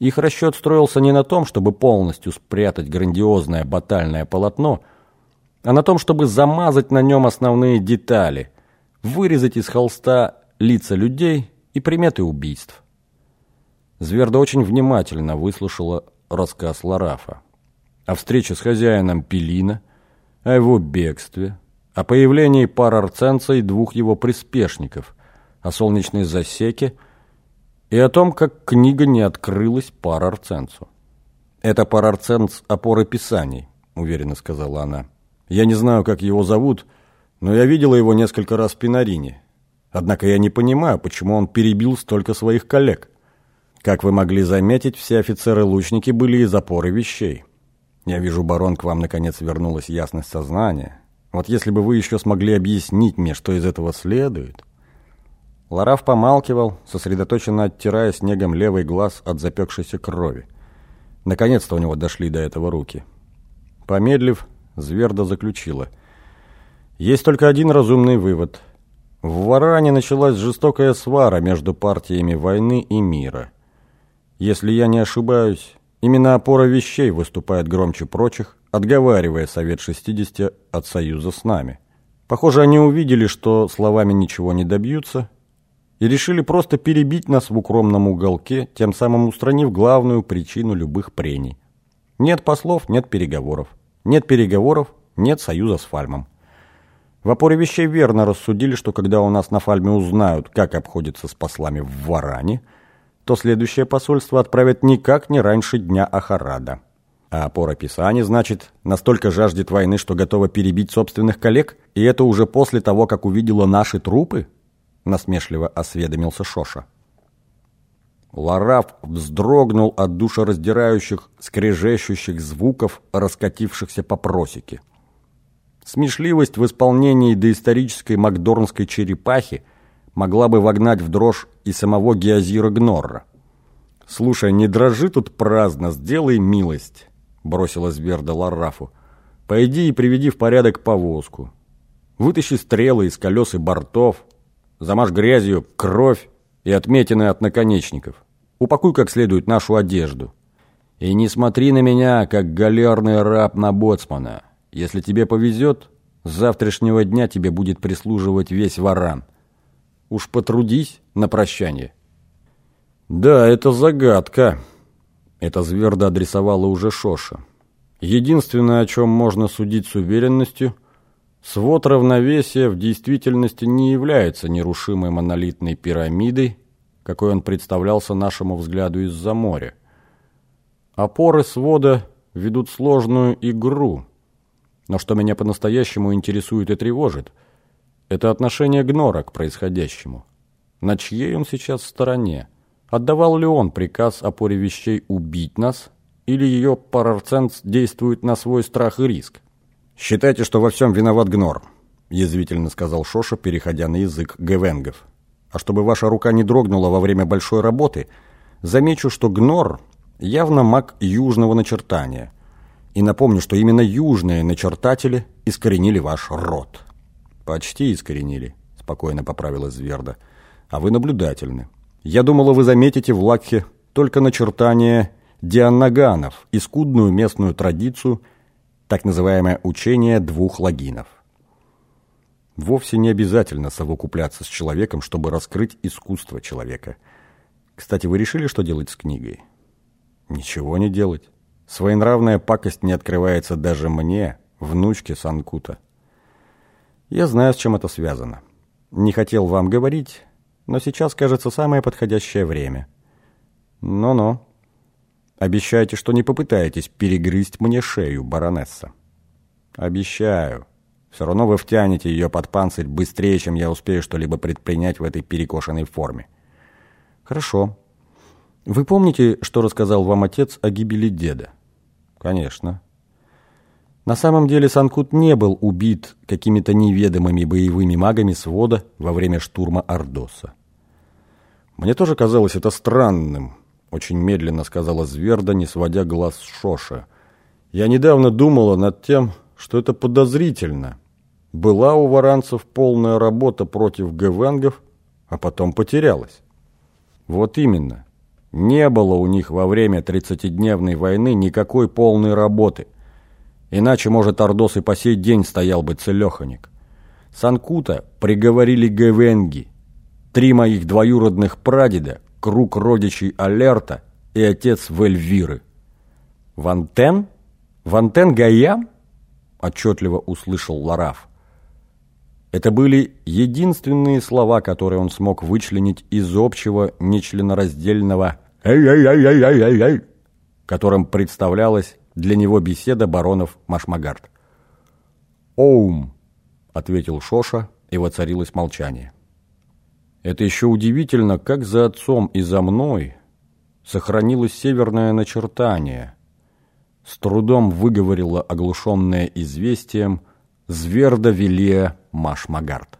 Их расчет строился не на том, чтобы полностью спрятать грандиозное батальное полотно, а на том, чтобы замазать на нем основные детали, вырезать из холста лица людей и приметы убийств. Зверда очень внимательно выслушала рассказ Ларафа о встрече с хозяином Пелина, о его бегстве, о появлении парарценца и двух его приспешников, о солнечной засеке и о том, как книга не открылась парарценцу. «Это парарценц опоры писаний», — уверенно сказала она. «Я не знаю, как его зовут, но я видела его несколько раз в Пинарине. Однако я не понимаю, почему он перебил столько своих коллег. Как вы могли заметить, все офицеры-лучники были из опоры вещей. Я вижу, барон, к вам наконец вернулась ясность сознания. Вот если бы вы еще смогли объяснить мне, что из этого следует. Лараф помалкивал, сосредоточенно оттирая снегом левый глаз от запекшейся крови. Наконец-то у него дошли до этого руки. Помедлив, Зверда заключила. Есть только один разумный вывод. В Варане началась жестокая свара между партиями войны и мира. Если я не ошибаюсь, именно опора вещей выступает громче прочих, отговаривая Совет 60 от союза с нами. Похоже, они увидели, что словами ничего не добьются, и решили просто перебить нас в укромном уголке, тем самым устранив главную причину любых прений. Нет послов, нет переговоров. Нет переговоров, нет союза с Фальмом. В опоре вещей верно рассудили, что когда у нас на Фальме узнают, как обходится с послами в Варане, то следующее посольство отправят никак не раньше дня Ахарада. А опора Писани, значит, настолько жаждет войны, что готова перебить собственных коллег, и это уже после того, как увидела наши трупы? Насмешливо осведомился Шоша. Лараф вздрогнул от душераздирающих, скрежещущих звуков, раскатившихся по просеке. Смешливость в исполнении доисторической макдорнской черепахи могла бы вогнать в дрожь и самого Геозира Гнорра. «Слушай, не дрожи тут праздно, сделай милость», — бросила Зверда Ларафу. «Пойди и приведи в порядок повозку. Вытащи стрелы из колес и бортов, замажь грязью кровь и отметины от наконечников. Упакуй как следует нашу одежду. И не смотри на меня, как галерный раб на боцмана. Если тебе повезет, с завтрашнего дня тебе будет прислуживать весь варан. Уж потрудись на прощание. Да, это загадка. Это Зверда адресовала уже Шоша. Единственное, о чем можно судить с уверенностью, свод равновесия в действительности не является нерушимой монолитной пирамидой, какой он представлялся нашему взгляду из-за моря. Опоры свода ведут сложную игру – но что меня по-настоящему интересует и тревожит, это отношение Гнора к происходящему. На чьей он сейчас стороне? Отдавал ли он приказ опоре вещей убить нас, или ее парарценц действует на свой страх и риск? «Считайте, что во всем виноват Гнор», – язвительно сказал Шоша, переходя на язык гевенгов. «А чтобы ваша рука не дрогнула во время большой работы, замечу, что Гнор явно маг южного начертания – и напомню, что именно южные начертатели искоренили ваш род. Почти искоренили, спокойно поправила Зверда. А вы наблюдательны. Я думала, вы заметите в Лакхе только начертание дианаганов и скудную местную традицию, так называемое учение двух лагинов. Вовсе не обязательно совокупляться с человеком, чтобы раскрыть искусство человека. Кстати, вы решили, что делать с книгой? Ничего не делать. Своенравная пакость не открывается даже мне, внучке Санкута. Я знаю, с чем это связано. Не хотел вам говорить, но сейчас, кажется, самое подходящее время. Ну-ну. Обещайте, что не попытаетесь перегрызть мне шею, баронесса. Обещаю. Все равно вы втянете ее под панцирь быстрее, чем я успею что-либо предпринять в этой перекошенной форме. Хорошо. Вы помните, что рассказал вам отец о гибели деда? Конечно. На самом деле Санкут не был убит какими-то неведомыми боевыми магами свода во время штурма Ордоса. Мне тоже казалось это странным, очень медленно сказала Зверда, не сводя глаз с Шоша. Я недавно думала над тем, что это подозрительно. Была у варанцев полная работа против гевенгов, а потом потерялась. Вот именно. Не было у них во время тридцатидневной войны никакой полной работы. Иначе, может, Ордос и по сей день стоял бы целеханик. Санкута приговорили Гевенги. Три моих двоюродных прадеда, круг родичей Алерта и отец Вельвиры. «Вантен? Вантен Гаям?» – отчетливо услышал Лараф. Это были единственные слова, которые он смог вычленить из общего нечленораздельного «эй-эй-эй-эй-эй-эй», которым представлялась для него беседа баронов Машмагард. «Оум», — ответил Шоша, и воцарилось молчание. Это еще удивительно, как за отцом и за мной сохранилось северное начертание. С трудом выговорила оглушенное известием Зверда Велия Машмагард.